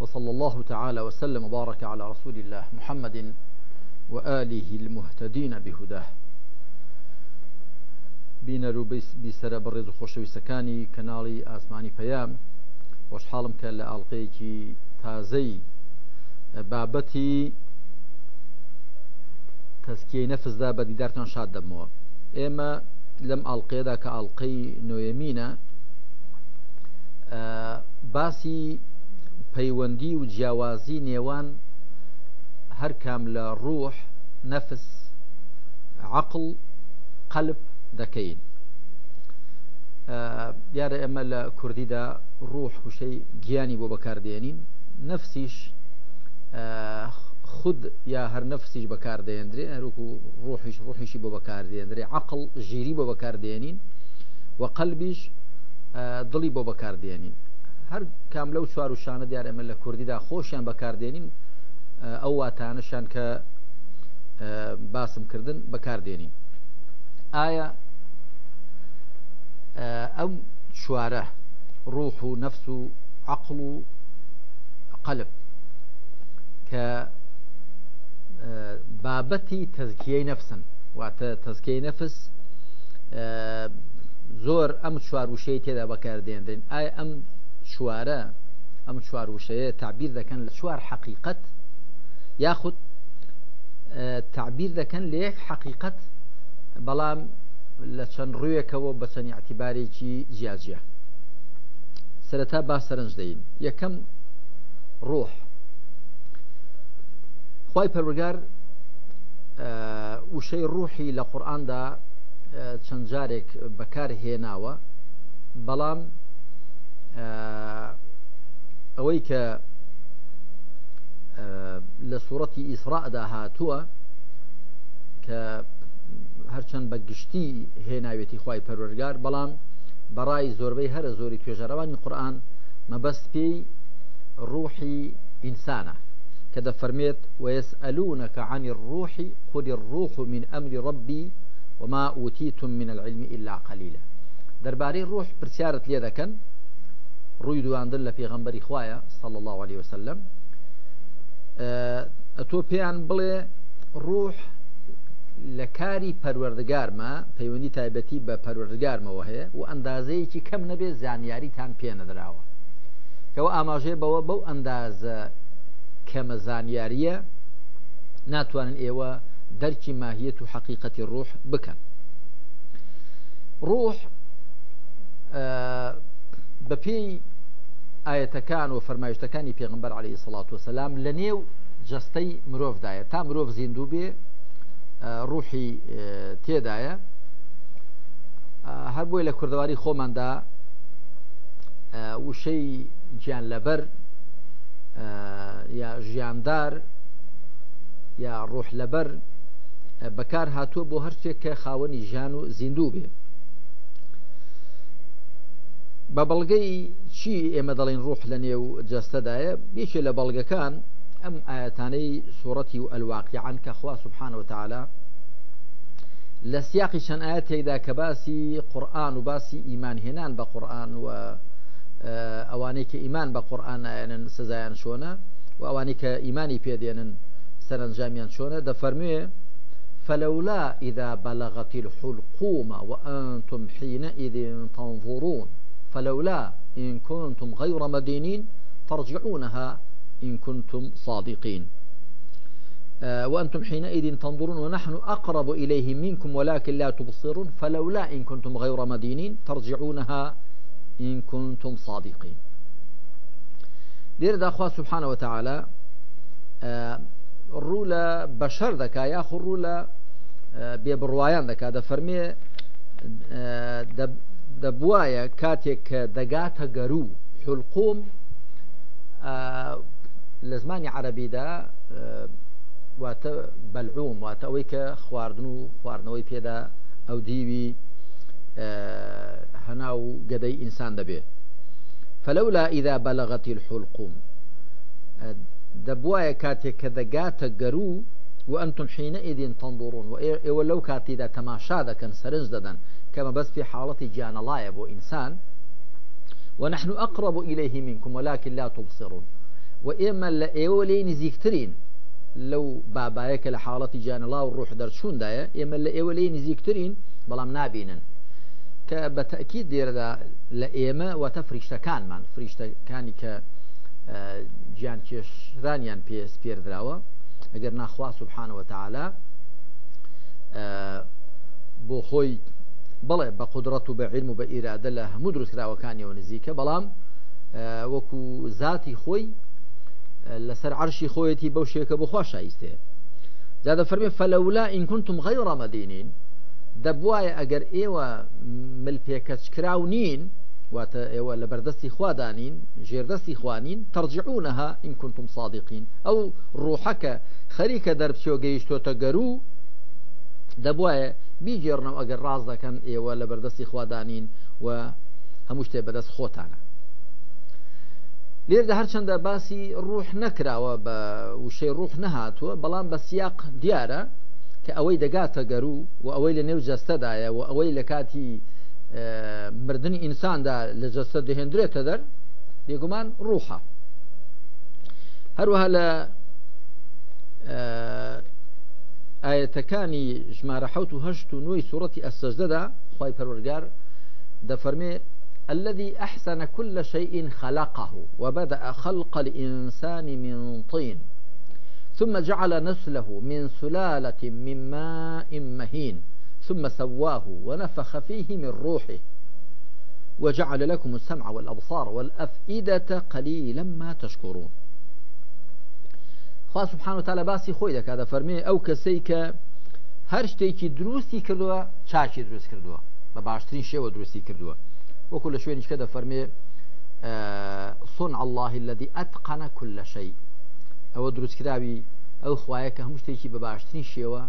وصلى الله تعالى وسلم وبارك على رسول الله محمد وآله المهتدين بهداه بینەرو بسر برز و سكاني كنالي آسماني فيام وەشحاڵم كان لە تازي بابتي تسكي نفس نەفزدا بدي دارتان شاد دەمەوە اما لم ألقي کە ألقي نويمين آه، باسي پیوندی و جیاوازی نیوان هر کام لە نفس عقل قلب دکین دەکەین دیارە ئێمە دا روح و شی گیانی بو بکار دینین نفسیش خود یا هر نفسیش بکار بەکاردێندرێ هەروکو ڕۆحیش ڕۆحیشی بۆ بەکاردێندرێ عقل جیری بو بکار دینین و قلبیش ضلی بو بکار دینین هەر کام لەو چوار و شانە دیار ئەمە لە کوردیدا خۆشیان بەکاردێنین ئەو واتانەشان کە باسمکردن بەکاردێنین ئایا ئەم چوارە ڕوح و نەفس و عقل و قەلب کە بابەتی تەزکیەی نەفسن واتە تەزکەی نەفس زۆر ئەم چوار وشەی تێدا بەکاردێنرێن ئایا ئەم چوارە ئەم چوار وشەیە تعبیر دەکەن لە چوار حقیقت یاخود تعبیر دەکەن لە یەک حقیقت بەڵام لە چەند ڕویەکەەوە بە چەند عتیبارێکی جیاجە سەرەتا با سەرنج دەین یەکەم ڕۆح خی پەرگار وشەی ڕوحی لە قورآاندا چەند جارێک بەکار هێناوە بەڵام ئەوەی کە لە سوورەتی ئیسراعدا هاتووە کە هەرچەند بە گشتی هێناوێتی خی پەروەرگار بەڵام بەڕای زۆربەی هەرە زۆری توێژەرەوانی قورآن مەبەست پێی ڕوحی ئینسانە کە دەفەرمێت وەسئلوونەکە عنی ڕوحی خودی ڕوح من ئەمری ڕبی وما وتیتم من العلم إلا قليلا دەربارەی ڕۆح پرسیارت لێ دەکەن ڕووی دواندن لە پێغەمبەری خویە سەڵ الله عليه وسلم ئەتۆ پێیان بڵێ ڕوح لە کاری پەروەردگارمە پەیوەندی تایبەتی بە پەروەردگارمەوە هەیە و ئەندازەیەکی کەم نەبێ زانیاریتان پێ نەدراوە کەەوە ئاماژێ بەوە بەو ئەندازە کەمە زانیاریە ناتوانن ئێوە دەرکی ماهیت و حقیقەتی ڕۆح بکەن ڕۆح بەپی ئاەتەکان و فەرمایشتەکانی پێغمبەر علی سڵات وسلام لە نێو جستەی مرۆڤدایە تا مرۆڤ زیندوو بێ ڕوحی تێدایە هەر بۆی لە کوردواری خۆماندا وشەی گیان لەبەر یا ژیاندار یا ڕۆح لەبەر بەکار هاتووە بۆ هەرچێک کە خاوەنی ژیان و زیندوو بێ بابلغي شي چی دلين روح لنيو لە نێو جەستەدایە یەکێ لە بەڵگەکان ئەم ئاەتانەی سوورەتی و ئەلواقیعان کە خوا سبحانەوە تعالا لە سیاقی چەند ئاەت تێدا کە باسی قورآن و اوانيك ايمان بقرآن قورآن و اوانيك اه، ايماني ئیمان بە قورآن نایەنن سزایان شۆنە و فلولا إذا بلغت الحلقوم وأنتم حينئذ تنظرون فلولا إن كنتم غير مدينين ترجعونها إن كنتم صادقين آه، وأنتم حينئذ تنظرون ونحن أقرب إليه منكم ولكن لا تبصرون فلولا إن كنتم غير مدينين ترجعونها إن كنتم صادقين لێرەدا أخوات سبحانه وتعالى آه، الرولة بشر ذكا دەکا یاخ ڕوو لە بێبڕواایان دەکا دەبواە کاتێک کە دەگاتە گەرو حلقوم لە زمانی عربیدا واتە بەلعوم واتە ئەوەی کە خواردن و خواردنەوەی پێدا ئەو دیوی هەنا و گەدەی ئینسان دەبێ فلولا ئیدا بەلغەتی الحلقوم دبوايا کاتێک کە دەگاتە گەرو و ئەتون حینە ئیدین تەندڕون و ئێوە لەو کاتیدا تەماشا دەکەن دەدەن كما بس في حالة جان لايب بو إنسان ونحن أقرب إليه منكم ولكن لا تبصرون وإما لأيو لين زيكترين لو بابايك لحالة جان الله والروح شون دايا إما لأيو لين زيكترين بلام نابينا كبتأكيد دير دا لإيما كان من فريشتكاني ك آه، جان رانيان بيس بير دراوا اگر نخوا سبحانه وتعالى آه، بۆ بەڵێ بە قدرەت و بە علم و بە ئیرادە لە هەموو دروستراوەکانیەوە نزیکە بەڵام آه، وەکو ذاتی آه، فرمي فلولا عرشی كنتم غير شێکە بخوا أجر زیادە فەرمی فەلەولا ئینکونتم غەی ڕەمەدینین دەبواە ئەگەر ئێوە ملپێکەچکراو و واتە ئێوە لە بەردەستی خوادانین ژێردەستی خوانین ترجعونەها ئینکونتم صادقین ئەو درب شو دەرپچۆ تو تجرو دەبواە بیگێڕنەوە ئەگەر ڕاز دەکەن ئێوە لە بەردەستی خوادانین و هەموو شتێ بەدەست خۆتانە لێردا هەرچەندە باسی ڕوح نەکراوە بە وشەی ڕوح نەهاتووە بەڵام بە سیاق دیارە کە ئەوەی دەگاتە گەرو و ئەوەی لە نێو جەستەدایە و ئەوەی لە کاتی مردنی ئینساندا لە جەستە دەهێندرێتە دەر بێگومان ڕوحە هەروەها لە ئاەتەکانی ژمارە حوت هشتو نوي سورة السجدة دا ئەسەجدەدا پرورگار دا فرمي الذي أحسن كل شيء خلقه وبدأ خلق الإنسان من طين ثم جعل نسله من سلالة من ماء مهين ثم سواه ونفخ فيه من روحه وجعل لكم السمع والأبصار والأفئدة قليلا ما تشكرون خوا سبحان و تاالە باسی خۆی دەکات دە فەرمێ ئەو کەسەی کە هەر شتێکی دروستی کردووە چاکی دروست کردووە بە باشترین شێوە دروستی کردووە وەکو لە شوێنیشکە دە فەرمێ سن الله الذي ئەتقەنە كل شەی ئەوە دروستکراوی ئەو خوایە کە هەموو شتێکی بە باشترین شێوە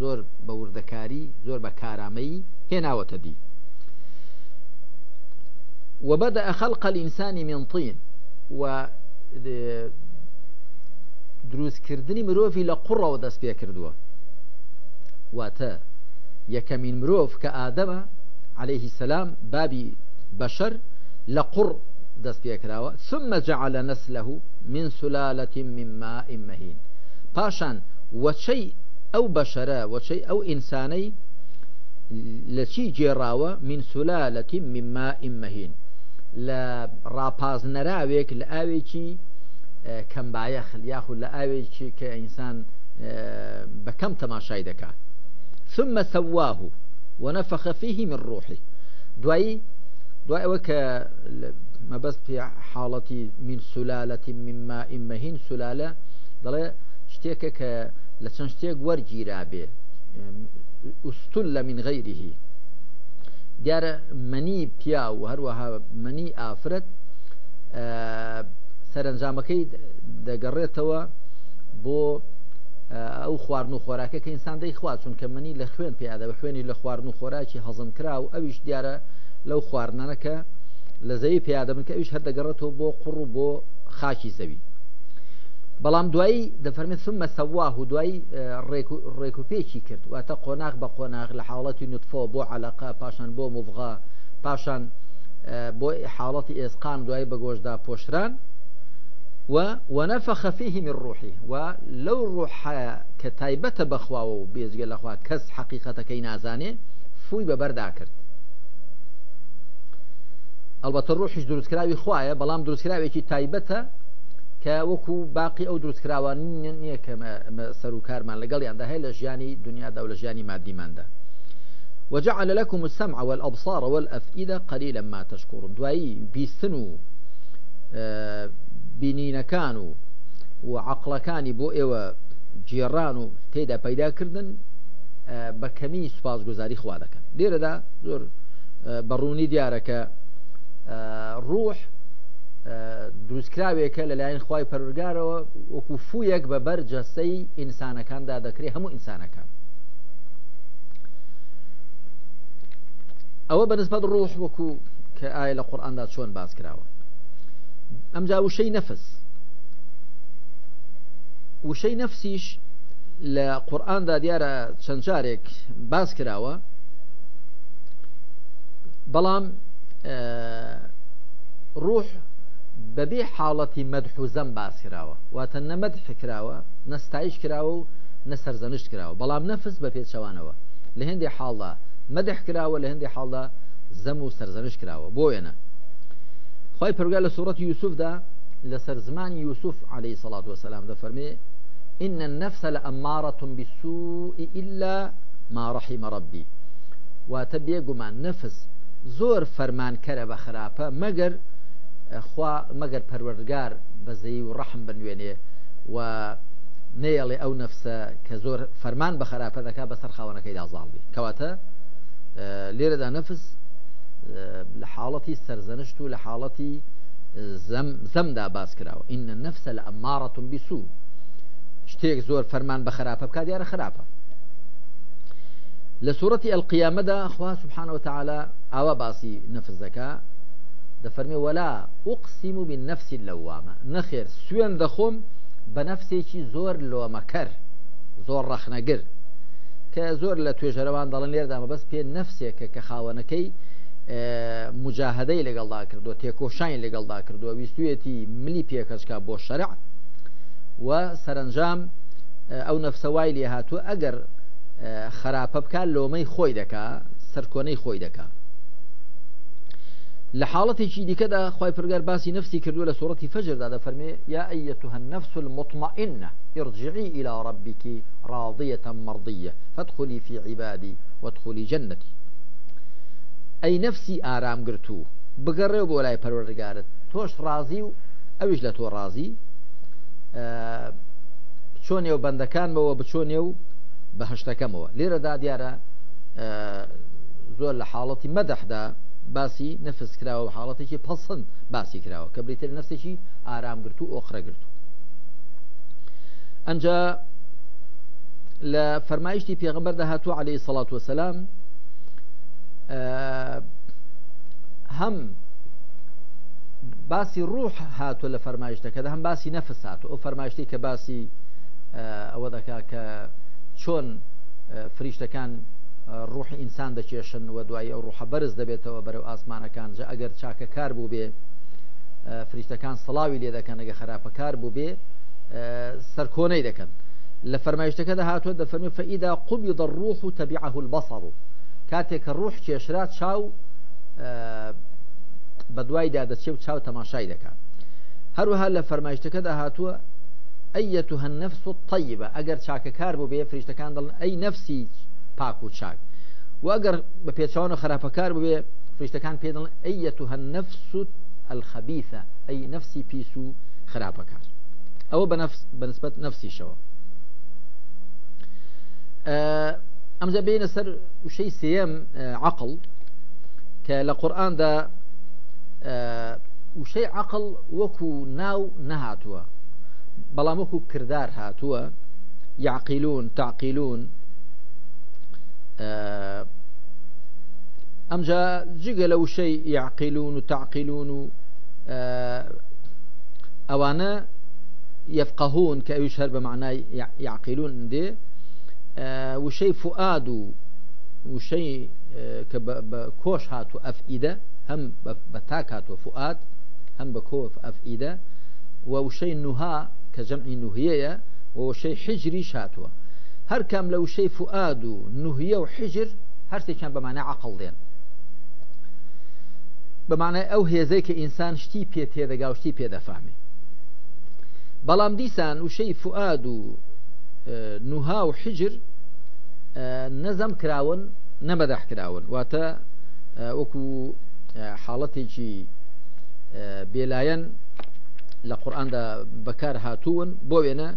زۆر بە وردەکاری زۆر بە کارامەی هێناوەتە دی وبدأ خلق الإنسان من طين و دروستکردنی مرۆڤی لە قوڕەوە دەست پێ کردووە واتە یەکەمین مرۆڤ کە ئادەمە عليهەیهی سلام بابی بەشەر لە قوڕ دەست پێکراوە سمە جعلە نەسلەه من سلالەتی مما ئیمەهین پاشان وەچەی ئەو بەشەرە وەچەی ئەو ئینسانەی لە چی جێراوە من سلالەتی مما ئیمەهین لە ڕاپازنەراوێک لە ئاوێکی کەم بایەخل یاخود لە ئاوێکی کە ئینسان آه، بە کەم تەماشای دەکات ثم سواه ونفخ فيه من روحي دوایی دوای وك ما بس في حاڵەتی من سلالة من ماء مهين سلالة ضل کە ك لشان شتێک ورجي رابي آه، استل من غیرهی دیارە منی پیا و مني منی ئافرەت آه، سەرنجامەکەی دەگەڕێتەوە بۆ ئەو خواردن و خۆراکە کە ئینسان دەی خوا چون کە منی لە خوێن پیادا بە خوێنی لە خواردن و خۆراکی هەزم کرا و ئەویش دیارە لەو خواردنەکە لە زەوی پیادا من کە ئەوش هەر دەگەڕێتەوە بۆ قوڕ و بۆ خاکی زەوی بەڵام دوایی دەفەرمێت سممە سەواه و دوایی ڕێکوپێکی کرد واتە قۆناغ بە قۆناغ لە حاڵەتی نوتفۆ بۆ علاقا پاشان بۆ مڤغا پاشان بۆ حاڵەتی ئێسقان دوای بە گۆشدا پۆشران و ونفخ فيه من روحي ولو روح كتايبته بخواو بيزگه لخوا كس حقيقته كي نازانه فوي ببردا کرد البته روحش دروست کراوی خوایە بەڵام دروست کراوێکی تایبەتە کە وەکو باقی ئەو دروست کراوان نییە کە سەر و کارمان لەگەڵیاندا هەیە لە ژیانی دنیادا و لە ژیانی مادیماندا وجعل لكم السمع والأبصار والأفئدة قليلا ما تشكرون دوایی بیستن و بینینەکان و و عقلەکانی بۆ ئێوە جێڕان و تێدا پەیداکردن بە کەمی سوپاسگوزاری خوا دەکەن لێرەدا زۆر بەڕوونی دیارەکە ڕوح دروستکراوێکە لەلایەن خی پەرگارەوە وەکو فویەک بە بەر جەسەی ئینسانەکاندا دەکرێت هەموو ئینسانەکان ئەوە بەنسبەت ڕۆژ وەکو کە ئایا لە قورآاندا چۆن باز کراوە ئەمجا وشەی نەفس وشەی نەفسیش لە قورآاندا دیارە چەند جارێک باس کراوە بەڵام ڕوح بەبێ حاڵەتی مەدحوزەم باس کراوە واتە نەمەد فکراوە نەستایش کراوە و نەسەرزەنشت کراوە بەڵام نەفس بە پێچەوانەوە لە هندی حاڵدا مەدح کراوە لە هندی حاڵدا زەم و سەرزەنش کراوە بۆ وێنە خۆی پرگە لە سوورەت یوسفدا لەسەر زمان یوسف عليه سلاات دا دەفەرمێ إن النفس لأمارة بالسوء إلا ما رحم ربي واتە گومان نفس زور فرمان كره خراپە مگر اه، خوا مگر پروردگار بزي ورحم بنويني و نێڵێ او نفس كزور فرمان فەرمان بە بسر دەکا بەسەر خاوەنەکەی دازاڵبی ليره اه، لێرەدا نفس لە حاڵەتی سەرزەنشت و لە حاڵەتی زەمدا باس کراوە ئینە نەفسە لە ئەمارەتون بیسو شتێک زۆر فەرمان بە خراپە بکات دیارە خراپە لە سوورەتی ئەلقیامەدا خوا سبحانەوە تعالا ئاوا باسی نەفزەکە دەفەرمێ وەلا ئوقسیم و بین نەفسی لەوامە نەخێر سوێن دەخۆم بە نەفسێکی زۆر لۆمەکەر زۆر ڕەخنەگر کە زۆر لە توێژەرەوان دەڵن لێردامە بەس پێ نەفسێکە کە خاوەنەکەی مجاهدەی لەگەڵدا کردو تێکۆشین لەگەڵدا کردووە ویستویەتی ملی پێکەچکا بۆ شەرع و سەرنجام ئەو نەفسەوای لێ هاتووە ئەگەر خراپە بکات لۆمەی خۆی دەکا سەرکۆنەی خۆی دەکا لە حاڵەتێکی دیکەدا خی پرگەر باسی نفسی کردو لە سوەتی فەجردا دەفەرمێ یا ئەەتها النفس المطمئنة ارجعي إلى ربك راضية مرضية فادخلي في عبادي وادخلي جنتي ئەی نەفسی ئارام گرتو بگەڕێ بۆ لای پەروەردگارت تۆش ڕازی و ئەویش لە تۆ ڕازی چۆنێ و بەندەکانمەوە بچۆنێ و بە هەشتەکەمەوە لێرەدا دیارە زۆر لە حاڵەتی مەدەحدا باسی نەفس کراوە و حاڵەتێکی پەسەند باسی کراوە کە بریتر نەستێکی ئارامگررت و ئۆخرەگررت و ئەجا لە فەرمایشتی پێغمبەر داهاتوو عليهەی سەڵات وسلام هەم باسی ڕوح هاتووە لە فەرمایشتەکەدا هەم باسی نەفس هاتوو ئەو فەرمایشتی کە باسی ئەوە دەکا کە چۆن فریشتەکان ڕوحی ئینسان دەکێشن و دوایی ئەو ڕوحە بەرز دەبێتەوە بەرەو ئاسمانەکان جە ئەگەر چاکە کار بوو بێ فریشتەکان سڵاوی لێ دەکەن ئەگە خراپەکار بوو بێ سەرکۆنەی دەکەن لە فەرمایشتەکەدا هاتووە دەفەرمی فەئیدا قوبی دەڕوح و تەبیعه البەسەڵ کاتێک کە ڕوح کێشرا چاو بە دوایدا دەچێ و چاو تەماشای دەکات هەروها لە فەرمایشتەکەدا هاتووە ئەەتو هەن نفس و تەیبە ئەگەر چاکە کار بوو بێ فریشتەکان دڵن ئەی نفسی پاک و چاک و ئەگەر بە پێچوان و خراپەکار بێ فریشتەکان پێدڵن ئەەتو هەن نفس و الخەبیثە ئەی نفسی پیس و خراپەکار ئەوە بە نسبت نفسیشەوە ئەمجا بینە سەر وشەی سێم عقل کە لە قورآاندا وشەی عقل وەکو ناو نەهاتووە بەڵام وەکو کردار هاتووە یاعقیلون تعقیلون ئەمجا جگە لە وشەی یاعقیلون و تعقیلون و ئەوانە یفقهون کە ئەوش هەر بە معنای یاعقیلون دێ وشەی فعاد و وشەی کە کۆش هاتو ئەفئیدە هەم بە تاک هاتووە فعاد هەم بە کۆف ئەفئیدە و وشەی نوها کە جەمعی نوهەیە و وشەی حجری شاتووە هەر کام لە وشەی فعاد و نوهە و حجر هەرسێکیان بەمانە عقل دێن بەمانای ئەو هێزەی کە ئینسان شتی پێ تێدەگاوشتی پێدەفامی بەڵام دیسان وشەی فعاد و نها و حجر آه، نزم کراون نمدح کراون واتا آه، وەکو آه، حالتي بێلایەن بيلاين لقرآن دا هاتوون هاتون وێنە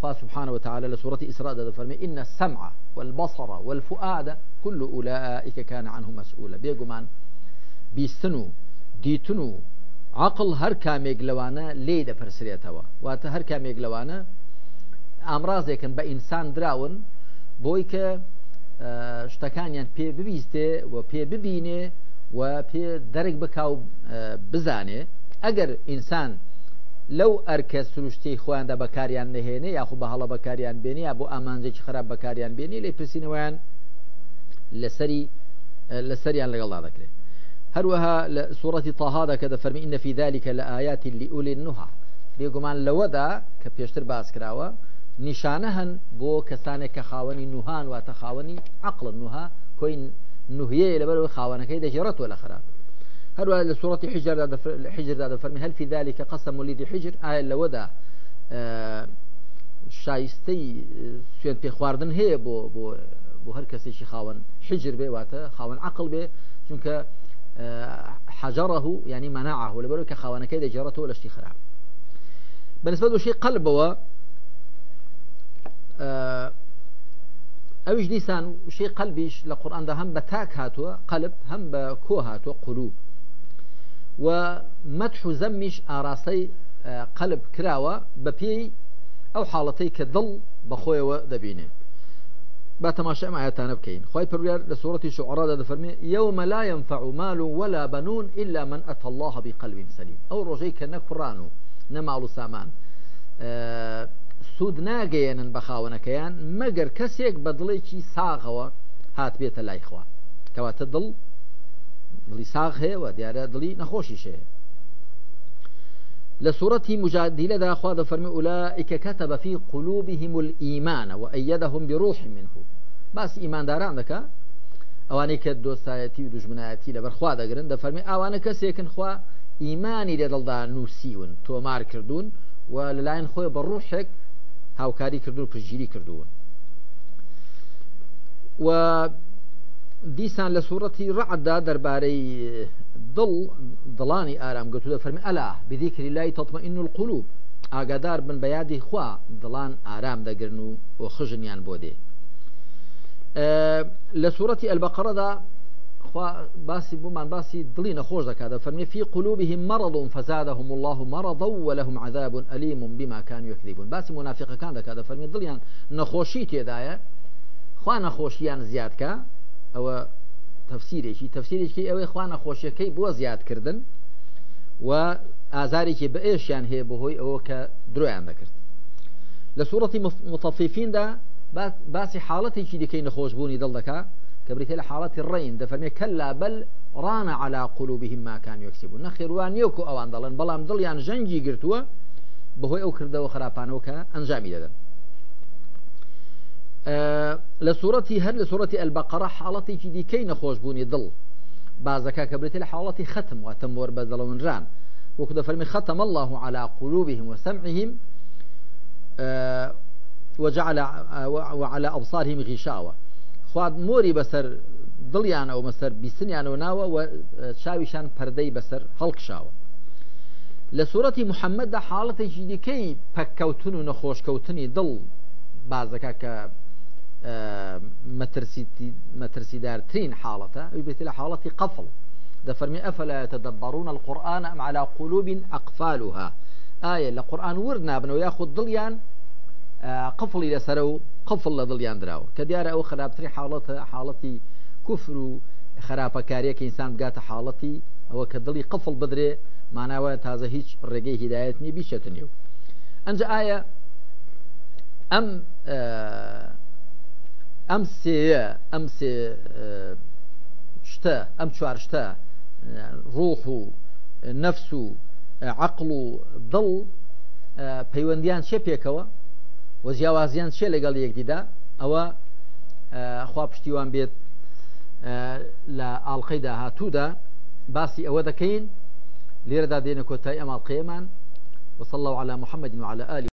خوا سبحانه وتعالى لسورة إسراء دا فرمي إن السمع والبصر والفؤاد كل أولئك كان عنه مسؤولا بيقمان بيستنو ديتنو عقل هر كاميق لوانا ليدا فرسريتوا واتا هر كاميق لوانا ئامرازێکن بە ئینسان دراون بۆی کە شتەکانیان پێ ببیستێ و پێ ببینێ و پێ دەرک بکاو بزانێ ئەگەر ئینسان لەو ئەرکە سروشتی خویاندا بەکاریان نهێنێ یاخو بە هەڵە بەکاریان بێنێ یا بۆ ئامانجێکی خراپ بەکاریان بێنی لێ پرسینەوەیان لەسری لەسەریان لەگەڵدا دەکرێت هەروەها لە سوورەتی تاهادا کە دەفەرمی ئینە فیدالیکە لە ئاياتی لیئولین نوها بێگومان لەوەدا کە پێشتر باس کراوە نیشانە هەن بۆ کەسانێک کە خاوەنی نوهان واتە خاوەنی عقلن نوها کۆین نوهەیە لەبەرەوە خاوەنەکەی دەژێڕێتەوە لە خراپ هەروە لە حجر حجردا فرمی هل هەلفی ذلك قسە ملیدی حجر ئایا لەوەدا آه، شایستەی آه، سوێن پێ خواردن بو بو بو هر کسی شی خاوەن حجر بی واتە خاوەن عقل بی چون که آه، حجره یعنی ینی مەناعه لەبەرەوە کە خاوەنەکەی دەجێڕێتەوە لەشتی خراپ بەنسبەت وشی قەلبەوە ئەویش دیسان شی قەلبیش لە قورآاندا هەم بە تاک هاتووە قەلب هەم بە کۆ هاتووە قلوب و مدح و زەممیش ئاراستەی قەلب کراوە بە پێی ئەو حاڵەتەی کە دڵ بەخۆیەوە دەبینێ با تەماشە ئەمایەتانە بکەین خی پرگار لە سوەتی شعرادا دەفەرمێ یومە لا ينفع مال ولا بنون إلا من أتى الله بقلب سليم ئەو ڕۆژەی کە نەکوڕان و نەماڵ و سامان سوود ناگەێنن بە خاوننەکەیان مەگەر کەسێک بە دڵێکی ساغەوە هات بێتە لایخوا کەواتە دڵ دڵی ساغ هەیەەوە دیارە دڵی نەخۆشی شەیە لە سوورەتی مجادیلە داخوا دەفەرمی ئولائکە کەتە بەفی قلوبهم الئیمانەوە ئەدەهم بڕوح منه باسی ئیمانداران دەکە ئەوانەی کە دۆستایەتی و دژمنایەتی لە بەرخوا دەگرن دەفەرمی ئەوانە کەسێکن خوا ئیمانی لە دڵدا نووسیون تۆمار کردوون و لەلایەن خۆی بە ڕوحێک هاوکاری کردو پرژگیری کردوون و دیسان لە سوورەتی ڕعدا دەربارەی دڵ دڵانی ئارام گەتو دە فەرمی ئەلا بدیکری لای تەطمئین القلوب ئاگادار بن بە یادی خوا دڵان ئارام دەگرن و بۆ خژنیان بۆ دێ لە سوورەتی ئەلبەقەرەدا باسی بمان باسی دڵی نەخۆش دەکات دە فەرمی فی قلوبه مەڕڵون فەزادهم الله مەڕضە وەلهم عذاب ئەلیم بیماکان یکریبوون باسی منافقەکان دەکات دە فەرمی دڵیان نەخۆشی تێدایە خوا نەخۆشییان زیادکە ئەوە تەفسیرێکی تەفسیرێکی ئەوەی خوا نەخۆشیەکەی بۆ زیادکردن و ئازارێکی بە ئێشیان هەیە بەهۆی ئەوە کە درۆیان دەکرد لە سوورەتی متەفیفیندا باسی حاڵەتێکی دیکەی نەخۆشببوونی دڵ دەکات كبريتيل حالة الرين دفرمي كلا بل ران على قلوبهم ما كان يكسبون نخير وان يوكو اوان دلن بلام يعني جنجي قرتوا بهوي او كرده وخرابانوكا انجامي دادن أه لسورة هر لسورة البقرة حالتي كي كين خوش بوني دل بازكا كبريتيل حالتي ختم وتمور بزلون ران وكذا فرمي ختم الله على قلوبهم وسمعهم آه، وجعل آه، وعلى أبصارهم غشاوة خواد مۆری بەسەر دڵیان ئەو مەسەر او ناو و چاویشان پەردەی بەسەر هەڵکشاوە لە سوورەتی محەممەددا حاڵەتێکی دیکەی پەککەوتن و نەخۆشکەوتنی که بازەکە کە اه، مەترسیدارترین حاڵەتە ئەوی بێتی لە قفل قەفڵ دەفەرمی افلا تدبڕون القرآن ام على قلوب أقفالها ئایا لقرآن قورآن ورد نابنەوە یاخود دڵیان اه، قفڵی لەسەر قفل لە دڵیان درراوە کە دیارە ئەو خراپتری حاڵەتە حاڵەتی کوفر و خراپەکاریەکە ئینسان بگاتە حاڵەتی ئەوە کە دڵی قفل بدرێ ماناوە تازە هیچ ڕێگەی هیدایەت نی بیشێتنی و ئەنج ئایا ئەم ئەم سێ ئەم سێ شتە ئەم چوارشتە ڕۆح و نەفس و عقل و دڵ پەیوەندیان شێ پێکەوە وە زیاوازیان چێ لەگەڵ یەکدیدا ئەوە خوا پشتیوان بێت لە ئاڵلقەیدا هاتوودا باسی ئەوە دەکەین لێرەدا دێنە کۆتای ئەماڵ قێمان وصلى الله على محمد وعلى آله